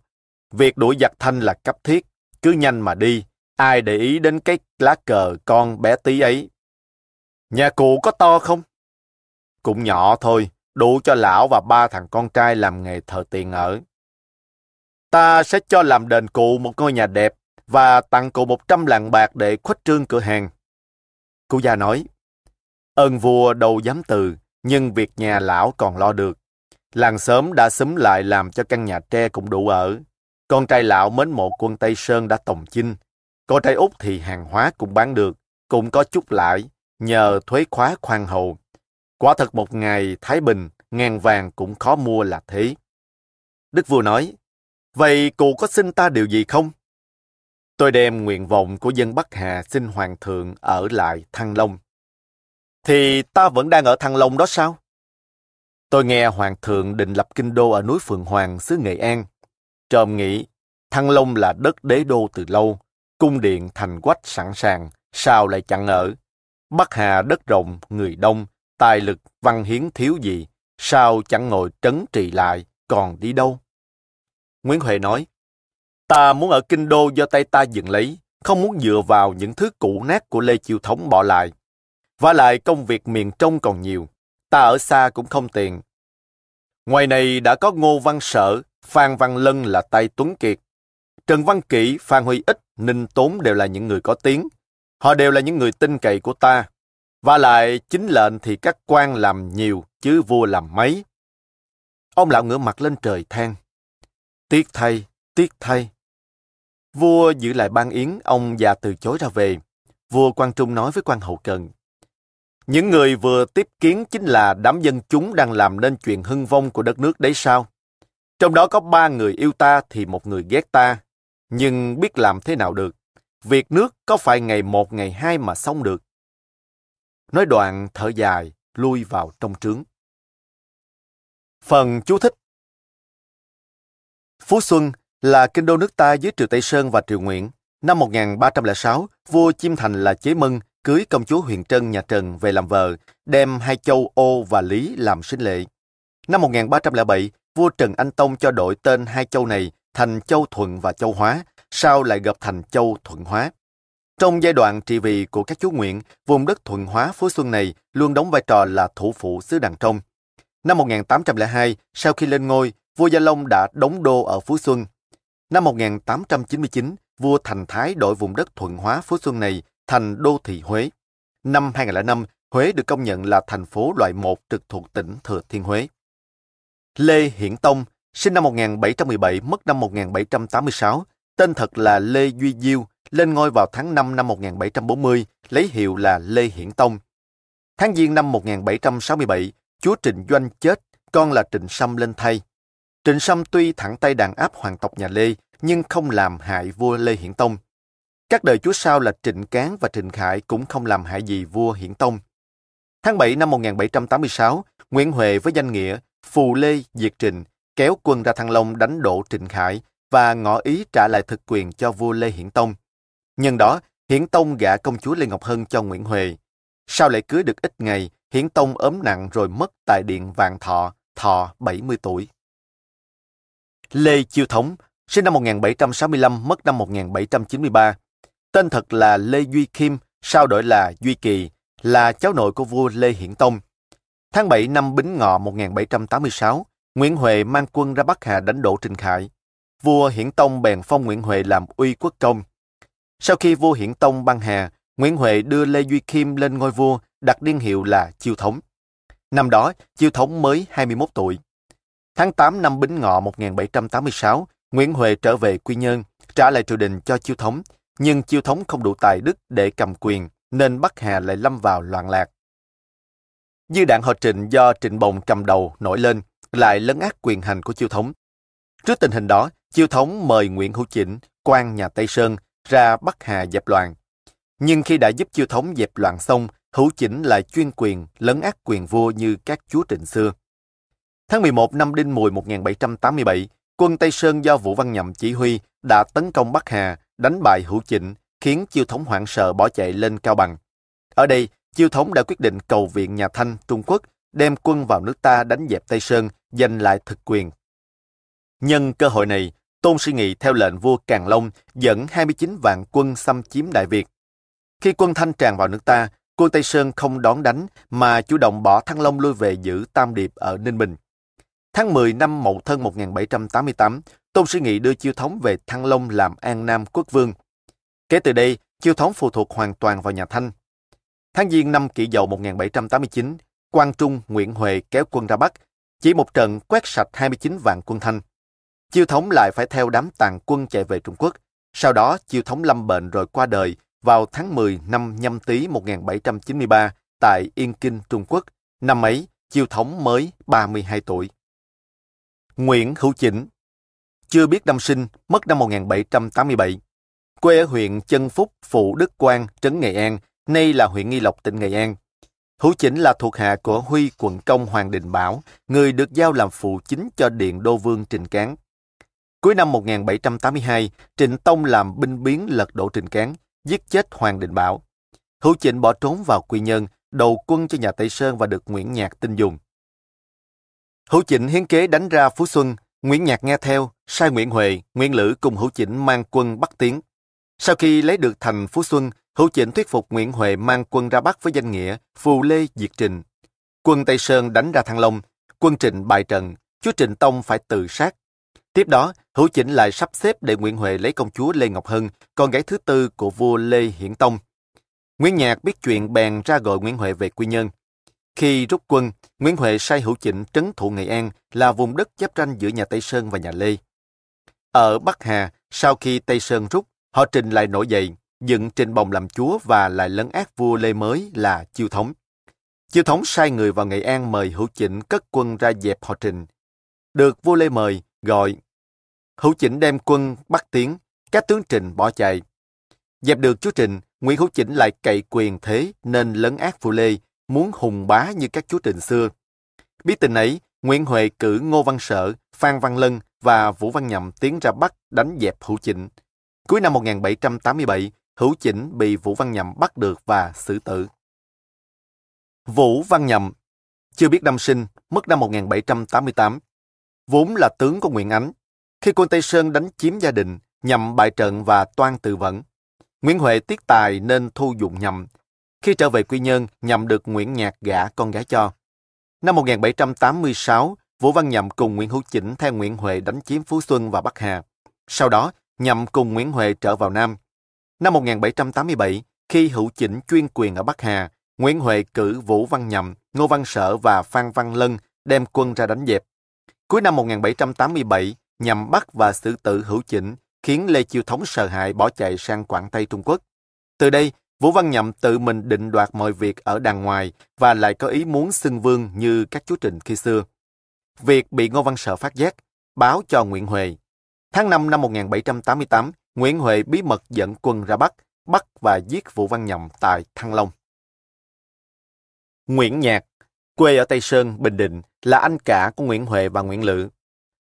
Việc đuổi giặc thanh là cấp thiết, cứ nhanh mà đi. Ai để ý đến cái lá cờ con bé tí ấy? Nhà cụ có to không? Cũng nhỏ thôi, đủ cho lão và ba thằng con trai làm nghề thờ tiền ở. Ta sẽ cho làm đền cụ một ngôi nhà đẹp và tặng cụ một trăm lạng bạc để khuếch trương cửa hàng. Cụ già nói, ơn vua đâu dám từ, nhưng việc nhà lão còn lo được. Làng sớm đã xúm lại làm cho căn nhà tre cũng đủ ở. Con trai lão mến mộ quân Tây Sơn đã tổng chinh. Con trai út thì hàng hóa cũng bán được, cũng có chút lãi, nhờ thuế khóa khoan hậu. Quả thật một ngày Thái Bình, ngàn vàng cũng khó mua là thế. Đức vua nói, vậy cụ có xin ta điều gì không? Tôi đem nguyện vọng của dân Bắc Hà xin Hoàng thượng ở lại Thăng Long. Thì ta vẫn đang ở Thăng Long đó sao? Tôi nghe Hoàng thượng định lập kinh đô ở núi Phượng Hoàng, xứ Nghệ An. Trộm nghĩ, Thăng Long là đất đế đô từ lâu, cung điện thành quách sẵn sàng, sao lại chẳng ở? Bắc Hà đất rộng, người đông, tài lực, văn hiến thiếu gì, sao chẳng ngồi trấn trì lại, còn đi đâu? Nguyễn Huệ nói, ta muốn ở kinh đô do tay ta dựng lấy, không muốn dựa vào những thứ cũ nát của Lê Chiêu Thống bỏ lại. Và lại công việc miền trong còn nhiều, ta ở xa cũng không tiền. Ngoài này đã có Ngô Văn Sở, Phan Văn Lân là tay Tuấn Kiệt. Trần Văn Kỷ, Phan Huy Ích, Ninh Tốn đều là những người có tiếng. Họ đều là những người tin cậy của ta. Và lại, chính lệnh thì các quan làm nhiều, chứ vua làm mấy. Ông lão ngửa mặt lên trời than. Tiếc thay, tiếc thay. Vua giữ lại ban yến, ông già từ chối ra về. Vua Quang Trung nói với quan hậu cần. Những người vừa tiếp kiến chính là đám dân chúng đang làm nên chuyện hưng vong của đất nước đấy sao? Trong đó có ba người yêu ta thì một người ghét ta. Nhưng biết làm thế nào được? Việc nước có phải ngày một ngày hai mà xong được? Nói đoạn thở dài, lui vào trong trướng. Phần chú thích Phú Xuân là kinh đô nước ta dưới triều Tây Sơn và triều Nguyễn. Năm 1306, vua Chiêm Thành là chế mân cưới công chúa Huyền Trân nhà Trần về làm vợ, đem hai châu Ô và Lý làm sinh lệ. Năm 1307, vua Trần Anh Tông cho đổi tên hai châu này thành Châu Thuận và Châu Hóa, sau lại gặp thành Châu Thuận Hóa. Trong giai đoạn trị vì của các chúa nguyện vùng đất Thuận Hóa Phú Xuân này luôn đóng vai trò là thủ phủ xứ Đàn Trong. Năm 1802, sau khi lên ngôi, vua Gia Long đã đóng đô ở Phú Xuân. Năm 1899, vua Thành Thái đổi vùng đất Thuận Hóa Phú Xuân này thành đô thị Huế. Năm 2005, Huế được công nhận là thành phố loại 1 trực thuộc tỉnh Thừa Thiên Huế. Lê Hiển Tông, sinh năm 1717, mất năm 1786, tên thật là Lê Duy Diêu, lên ngôi vào tháng 5 năm 1740, lấy hiệu là Lê Hiển Tông. Tháng Giêng năm 1767, chúa Trịnh Doanh chết, con là Trịnh Sâm lên thay. Trịnh Sâm tuy thẳng tay đàn áp hoàng tộc nhà Lê, nhưng không làm hại vua Lê Hiển Tông. Các đời chúa sau là Trịnh Cán và Trịnh Khải cũng không làm hại gì vua Hiển Tông. Tháng 7 năm 1786, Nguyễn Huệ với danh nghĩa Phù Lê Diệt Trịnh kéo quân ra Thăng Long đánh đổ Trịnh Khải và ngỏ ý trả lại thực quyền cho vua Lê Hiển Tông. Nhân đó, Hiển Tông gả công chúa Lê Ngọc Hân cho Nguyễn Huệ. Sau lại cưới được ít ngày, Hiển Tông ốm nặng rồi mất tại điện Vạn Thọ, thọ 70 tuổi. Lê Chiêu Thống, sinh năm 1765, mất năm 1793. Tên thật là Lê Duy Kim, sau đổi là Duy Kỳ, là cháu nội của vua Lê Hiển Tông. Tháng 7 năm Bính Ngọ 1786, Nguyễn Huệ mang quân ra Bắc Hà đánh đổ Trình Khải. Vua Hiển Tông bèn phong Nguyễn Huệ làm uy quốc công. Sau khi vua Hiển Tông băng hà, Nguyễn Huệ đưa Lê Duy kim lên ngôi vua, đặt niên hiệu là Chiêu Thống. Năm đó, Chiêu Thống mới 21 tuổi. Tháng 8 năm Bính Ngọ 1786, Nguyễn Huệ trở về Quy Nhơn, trả lại triều đình cho Chiêu Thống, nhưng Chiêu Thống không đủ tài đức để cầm quyền, nên Bắc Hà lại lâm vào loạn lạc. Dư đảng họ Trịnh do Trịnh Bồng cầm đầu nổi lên, lại lấn át quyền hành của Chiêu Thống. Trước tình hình đó, Chiêu Thống mời Nguyễn Hữu Chỉnh, quan nhà Tây Sơn, ra Bắc Hà dẹp loạn. Nhưng khi đã giúp Chiêu Thống dẹp loạn xong, Hữu Chỉnh lại chuyên quyền, lấn át quyền vua như các chúa Trịnh xưa. Tháng 11 năm Đinh Mùi 1787, quân Tây Sơn do Vũ Văn Nhậm chỉ huy đã tấn công Bắc Hà, đánh bại Hữu Chỉnh, khiến Chiêu Thống hoảng sợ bỏ chạy lên Cao Bằng. Ở đây, Chiêu Thống đã quyết định cầu viện nhà Thanh, Trung Quốc, đem quân vào nước ta đánh dẹp Tây Sơn, giành lại thực quyền. Nhân cơ hội này, Tôn Sư Nghị theo lệnh vua Càn Long dẫn 29 vạn quân xâm chiếm Đại Việt. Khi quân Thanh tràn vào nước ta, quân Tây Sơn không đón đánh mà chủ động bỏ Thăng Long lui về giữ Tam Điệp ở Ninh Bình. Tháng 10 năm Mậu Thân 1788, Tôn Sư Nghị đưa Chiêu Thống về Thăng Long làm An Nam quốc vương. Kể từ đây, Chiêu Thống phụ thuộc hoàn toàn vào nhà Thanh. Tháng Giêng năm Kỷ Dậu 1789, Quang Trung, Nguyễn Huệ kéo quân ra Bắc, chỉ một trận quét sạch 29 vạn quân Thanh. Chiêu Thống lại phải theo đám tàn quân chạy về Trung Quốc. Sau đó, Chiêu Thống lâm bệnh rồi qua đời vào tháng 10 năm Nhâm Tý 1793 tại Yên Kinh, Trung Quốc. Năm ấy, Chiêu Thống mới 32 tuổi. Nguyễn Hữu Chỉnh Chưa biết năm sinh, mất năm 1787. Quê ở huyện Chân Phúc, Phụ Đức Quang, Trấn Nghệ An, nay là huyện Nghi Lộc, tỉnh Nghệ An. Hữu Chỉnh là thuộc hạ của Huy quận công Hoàng Đình Bảo, người được giao làm phụ chính cho Điện Đô Vương Trình Cán. Cuối năm 1782, Trịnh Tông làm binh biến lật đổ Trịnh Cán, giết chết Hoàng Định Bảo. Hữu Chỉnh bỏ trốn vào Quy Nhơn, đầu quân cho nhà Tây Sơn và được Nguyễn Nhạc tin dùng. Hữu Chỉnh hiến kế đánh ra Phú Xuân, Nguyễn Nhạc nghe theo, sai Nguyễn Huệ, Nguyễn Lữ cùng Hữu Chỉnh mang quân bắt tiến. Sau khi lấy được thành Phú Xuân, Hữu Chỉnh thuyết phục Nguyễn Huệ mang quân ra Bắc với danh nghĩa Phù Lê Diệt Trình. Quân Tây Sơn đánh ra Thăng Long, quân Trịnh bại trận, chúa Trịnh Tông phải tự sát. Tiếp đó, Hữu Chỉnh lại sắp xếp để Nguyễn Huệ lấy công chúa Lê Ngọc Hân, con gái thứ tư của vua Lê Hiển Tông. Nguyễn Nhạc biết chuyện bèn ra gọi Nguyễn Huệ về Quy Nhơn. Khi rút quân, Nguyễn Huệ sai Hữu Chỉnh trấn thủ Nghệ An là vùng đất giáp ranh giữa nhà Tây Sơn và nhà Lê. Ở Bắc Hà, sau khi Tây Sơn rút, họ Trình lại nổi dậy, dựng Trình Bồng làm chúa và lại lấn ác vua Lê mới là Chiêu Thống. Chiêu Thống sai người vào Nghệ An mời Hữu Chỉnh cất quân ra dẹp họ Trình. Được vua Lê mời, gọi. Hữu Chỉnh đem quân bắt tiến, các tướng Trình bỏ chạy. Dẹp được chúa Trình, Nguyễn Hữu Chỉnh lại cậy quyền thế nên lấn ác phù Lê, muốn hùng bá như các chúa Trình xưa. Biết tình ấy, Nguyễn Huệ cử Ngô Văn Sở, Phan Văn Lân và Vũ Văn Nhậm tiến ra Bắc đánh dẹp Hữu Chỉnh. Cuối năm 1787, Hữu Chỉnh bị Vũ Văn Nhậm bắt được và xử tử. Vũ Văn Nhậm Chưa biết năm sinh, mất năm 1788. Vốn là tướng của Nguyễn Ánh. Khi quân Tây Sơn đánh chiếm gia đình, nhằm bại trận và toan tự vẫn. Nguyễn Huệ tiếc tài nên thu dụng Nhậm. Khi trở về Quy Nhơn, Nhậm được Nguyễn Nhạc gả con gái cho. Năm 1786, Vũ Văn Nhậm cùng Nguyễn Hữu Chỉnh theo Nguyễn Huệ đánh chiếm Phú Xuân và Bắc Hà. Sau đó, Nhậm cùng Nguyễn Huệ trở vào Nam. Năm 1787, khi Hữu Chỉnh chuyên quyền ở Bắc Hà, Nguyễn Huệ cử Vũ Văn Nhậm, Ngô Văn Sở và Phan Văn Lân đem quân ra đánh dẹp. Cuối năm 1787, nhằm bắt và xử tử Hữu Chỉnh, khiến Lê Chiêu Thống sợ hãi bỏ chạy sang Quảng Tây Trung Quốc. Từ đây, Vũ Văn Nhậm tự mình định đoạt mọi việc ở đàng ngoài và lại có ý muốn xưng vương như các chúa Trịnh khi xưa. Việc bị Ngô Văn Sở phát giác, báo cho Nguyễn Huệ. Tháng 5 năm 1788, Nguyễn Huệ bí mật dẫn quân ra Bắc, bắt và giết Vũ Văn Nhậm tại Thăng Long. Nguyễn Nhạc, quê ở Tây Sơn, Bình Định, là anh cả của Nguyễn Huệ và Nguyễn Lự.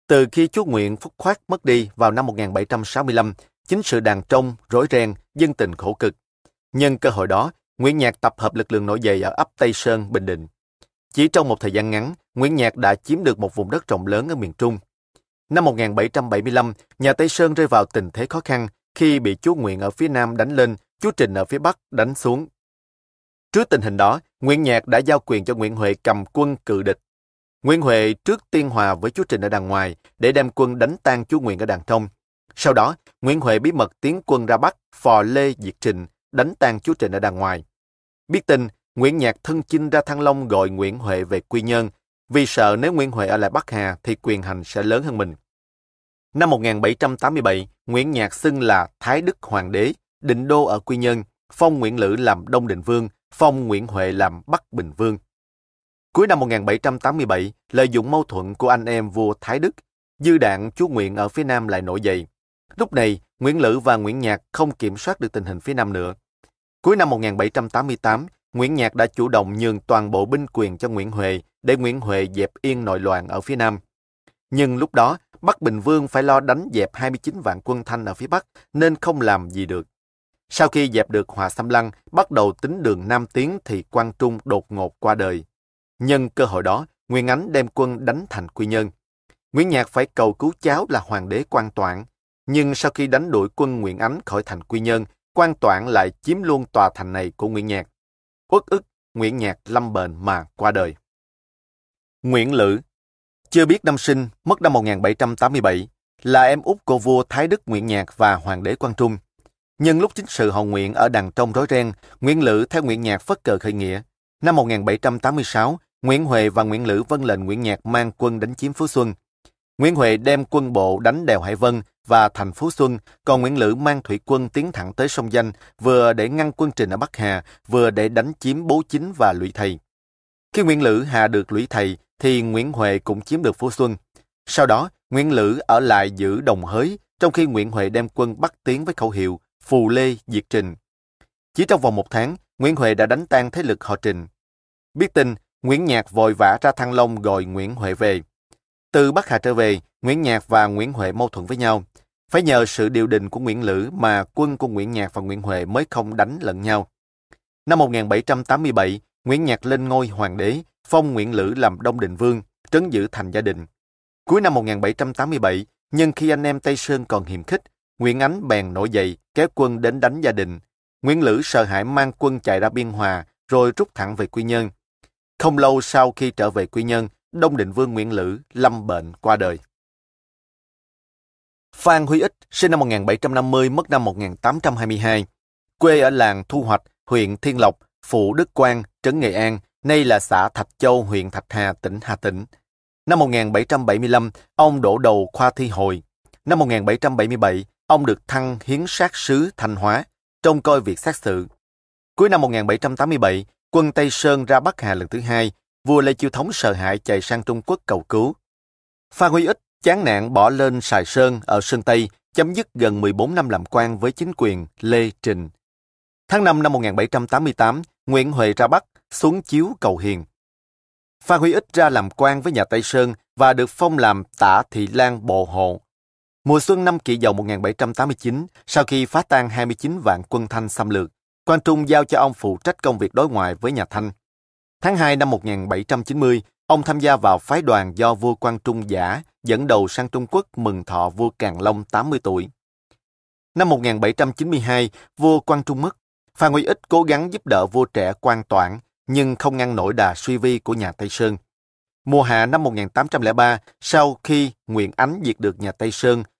Từ khi chúa nguyện Phúc Khoát mất đi vào năm 1765, chính sự đàn trông, rối ren, dân tình khổ cực. Nhân cơ hội đó, Nguyễn Nhạc tập hợp lực lượng nổi dậy ở ấp Tây Sơn, Bình Định. Chỉ trong một thời gian ngắn, Nguyễn Nhạc đã chiếm được một vùng đất rộng lớn ở miền Trung. Năm 1775, nhà Tây Sơn rơi vào tình thế khó khăn khi bị chúa Nguyện ở phía Nam đánh lên, chúa Trình ở phía Bắc đánh xuống. Trước tình hình đó, Nguyễn Nhạc đã giao quyền cho Nguyễn Huệ cầm quân cự địch. Nguyễn Huệ trước tiên hòa với chú Trình ở đằng ngoài để đem quân đánh tan chú Nguyễn ở đằng trong. Sau đó, Nguyễn Huệ bí mật tiến quân ra Bắc, phò Lê diệt Trình, đánh tan chú Trình ở đằng ngoài. Biết tin, Nguyễn Nhạc thân chinh ra Thăng Long gọi Nguyễn Huệ về Quy Nhơn, vì sợ nếu Nguyễn Huệ ở lại Bắc Hà thì quyền hành sẽ lớn hơn mình. Năm 1787, Nguyễn Nhạc xưng là Thái Đức Hoàng đế, định đô ở Quy Nhơn, phong Nguyễn Lữ làm Đông Định Vương, phong Nguyễn Huệ làm Bắc Bình Vương. Cuối năm 1787, lợi dụng mâu thuẫn của anh em vua Thái Đức, dư đạn chúa Nguyễn ở phía Nam lại nổi dậy. Lúc này, Nguyễn Lữ và Nguyễn Nhạc không kiểm soát được tình hình phía Nam nữa. Cuối năm 1788, Nguyễn Nhạc đã chủ động nhường toàn bộ binh quyền cho Nguyễn Huệ để Nguyễn Huệ dẹp yên nội loạn ở phía Nam. Nhưng lúc đó, Bắc Bình Vương phải lo đánh dẹp 29 vạn quân Thanh ở phía Bắc nên không làm gì được. Sau khi dẹp được Hòa Xăm Lăng, bắt đầu tính đường Nam Tiến thì Quang Trung đột ngột qua đời. Nhân cơ hội đó, Nguyên Ánh đem quân đánh thành Quy Nhơn. Nguyễn Nhạc phải cầu cứu cháu là Hoàng đế Quan Toản. Nhưng sau khi đánh đuổi quân Nguyễn Ánh khỏi thành Quy Nhơn, Quan Toản lại chiếm luôn tòa thành này của Nguyễn Nhạc. Uất ức, Nguyễn Nhạc lâm bệnh mà qua đời. Nguyễn Lữ Chưa biết năm sinh, mất năm 1787, là em út của vua Thái Đức Nguyễn Nhạc và Hoàng đế Quang Trung. nhưng lúc chính sự Hồng nguyện ở đằng trong rối ren, Nguyễn Lữ theo Nguyễn Nhạc phất cờ khởi nghĩa. Năm 1786, Nguyễn Huệ và Nguyễn Lữ vân lệnh Nguyễn Nhạc mang quân đánh chiếm Phú Xuân. Nguyễn Huệ đem quân bộ đánh đèo Hải Vân và thành Phú Xuân, còn Nguyễn Lữ mang thủy quân tiến thẳng tới sông Danh, vừa để ngăn quân Trình ở Bắc Hà, vừa để đánh chiếm Bố Chính và Lũy Thầy. Khi Nguyễn Lữ hạ được Lũy Thầy, thì Nguyễn Huệ cũng chiếm được Phú Xuân. Sau đó, Nguyễn Lữ ở lại giữ Đồng Hới, trong khi Nguyễn Huệ đem quân bắt tiến với khẩu hiệu Phù Lê diệt Trình. Chỉ trong vòng một tháng, Nguyễn Huệ đã đánh tan thế lực họ Trình. Biết tin, Nguyễn Nhạc vội vã ra Thăng Long gọi Nguyễn Huệ về. Từ Bắc Hà trở về, Nguyễn Nhạc và Nguyễn Huệ mâu thuẫn với nhau. Phải nhờ sự điều đình của Nguyễn Lữ mà quân của Nguyễn Nhạc và Nguyễn Huệ mới không đánh lẫn nhau. Năm 1787, Nguyễn Nhạc lên ngôi hoàng đế, phong Nguyễn Lữ làm Đông Định Vương, trấn giữ thành gia đình. Cuối năm 1787, nhưng khi anh em Tây Sơn còn hiềm khích, Nguyễn Ánh bèn nổi dậy, kéo quân đến đánh gia đình. Nguyễn Lữ sợ hãi mang quân chạy ra Biên Hòa, rồi rút thẳng về Quy Nhơn. Không lâu sau khi trở về Quy Nhơn, Đông Định Vương Nguyễn Lữ lâm bệnh qua đời. Phan Huy Ích sinh năm 1750, mất năm 1822. Quê ở làng Thu Hoạch, huyện Thiên Lộc, phủ Đức Quang, trấn Nghệ An, nay là xã Thạch Châu, huyện Thạch Hà, tỉnh Hà Tĩnh. Năm 1775, ông đổ đầu khoa thi hội. Năm 1777, ông được thăng hiến sát sứ Thanh Hóa, trông coi việc xét xử. Cuối năm 1787, quân Tây Sơn ra Bắc Hà lần thứ hai, vua Lê Chiêu Thống sợ hãi chạy sang Trung Quốc cầu cứu. Phan Huy Ích chán nạn bỏ lên Sài Sơn ở Sơn Tây, chấm dứt gần 14 năm làm quan với chính quyền Lê Trình. Tháng 5 năm 1788, Nguyễn Huệ ra Bắc, xuống chiếu cầu hiền. Phan Huy Ích ra làm quan với nhà Tây Sơn và được phong làm tả thị lang bộ hộ. Mùa xuân năm kỷ dậu 1789, sau khi phá tan 29 vạn quân Thanh xâm lược, Quang Trung giao cho ông phụ trách công việc đối ngoại với nhà Thanh. Tháng 2 năm 1790, ông tham gia vào phái đoàn do vua Quang Trung giả dẫn đầu sang Trung Quốc mừng thọ vua Càn Long 80 tuổi. Năm 1792, vua Quang Trung mất. Phan Huy Ích cố gắng giúp đỡ vua trẻ Quang Toản, nhưng không ngăn nổi đà suy vi của nhà Tây Sơn. Mùa hạ năm 1803, sau khi Nguyễn Ánh diệt được nhà Tây Sơn,